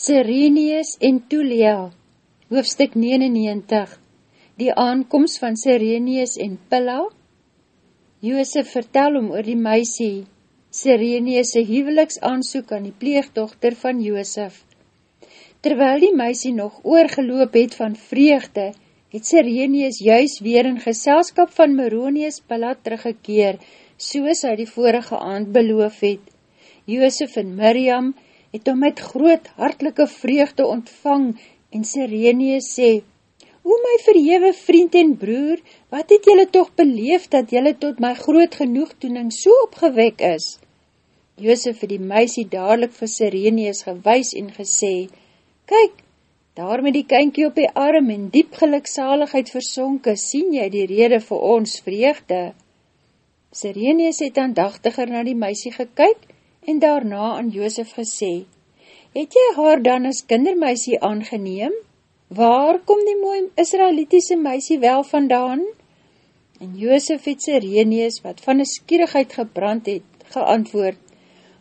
Sirenius en Tulia, hoofstuk 99, die aankomst van Sirenius en Pilla, Joosef vertel om oor die meisie, Sirenius' huweliks aansoek aan die pleegdochter van Joosef. Terwyl die meisie nog oorgeloop het van vreugde, het Sirenius juist weer in geselskap van Moronius Pilla teruggekeer, soos hy die vorige aand beloof het. Joosef en Miriam het het hom met groot hartelike vreugde ontvang en Sireneus sê, O my verhewe vriend en broer, wat het jylle toch beleef dat jylle tot my groot genoegdoening so opgewek is? Joosef het die meisie dadelijk vir Sireneus gewys en gesê, Kyk, daar met die kynkie op die arm en diep geluksaligheid versonke, sien jy die rede vir ons vreugde. Sireneus het aandachtiger na die meisie gekyk en daarna aan Joosef gesê, Het jy haar dan as kindermeisie aangeneem? Waar kom die mooi Israelitiese meisie wel vandaan? En Joosef het Sireneus, wat van een skierigheid gebrand het, geantwoord,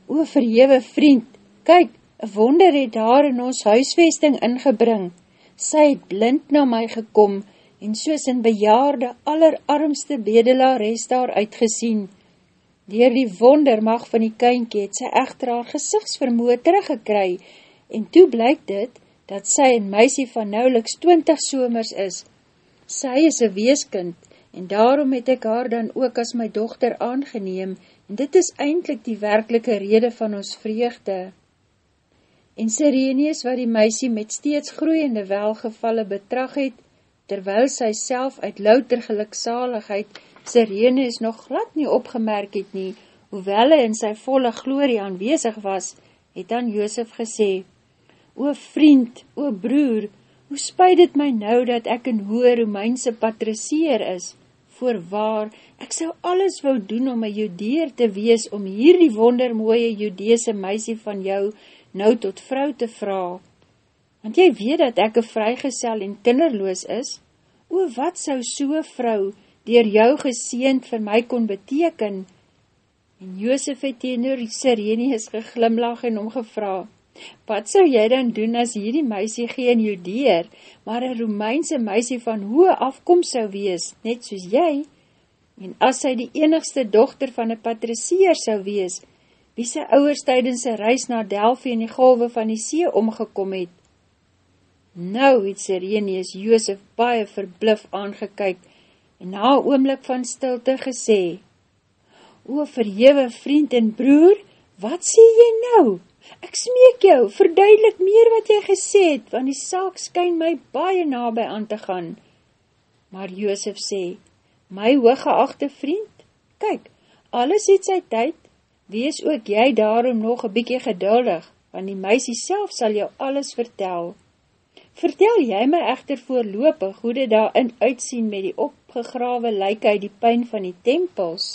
O verhewe vriend, kyk, een wonder het haar in ons huisvesting ingebring. Sy het blind na my gekom, en soos in bejaarde, allerarmste bedelaar is daar uitgesien, Door die wondermag van die kynkie het sy echter haar gezichtsvermoe teruggekry en toe blyk dit dat sy een meisie van nauweliks 20 somers is. Sy is een weeskind en daarom het ek haar dan ook as my dochter aangeneem en dit is eindelijk die werkelike rede van ons vreugde. En Sireneus wat die meisie met steeds groeiende welgevalle betrag het, terwyl sy self uit louter geluksaligheid Sirene is nog glad nie opgemerk het nie, hoewel hy in sy volle glorie aanwezig was, het aan Joosef gesê, O vriend, o broer, hoe spuit het my nou dat ek in hoë Romeinse patriceer is? Voorwaar, ek sou alles wou doen om my judeer te wees om hier die wondermooie judeese meisie van jou nou tot vrou te vraag. Want jy weet dat ek een vrygesel en kinderloos is? O, wat sou so'n vrou, dier jou geseend vir my kon beteken. En Joosef het teenoor Sirenius geglimlag en omgevra, wat sou jy dan doen as hierdie meisie geen judeer, maar een Romeinse meisie van hoe afkomst sou wees, net soos jy? En as sy die enigste dochter van een patricier sou wees, wie sy ouwers tydens sy reis na Delphi in die golwe van die see omgekom het? Nou het Sirenius Joosef baie verblif aangekyk en na oomlik van stilte gesê, O verhewe vriend en broer, wat sê jy nou? Ek smeek jou, verduidelik meer wat jy gesê het, want die saak skyn my baie nabij aan te gaan. Maar Joosef sê, my hooggeachte vriend, kyk, alles het sy tyd, wees ook jy daarom nog een bykie geduldig, want die meisie self sal jou alles vertel. Vertel jy my echter voorlopig hoe dit daarin uitsien met die opgegrawe lyk uit die pijn van die tempels?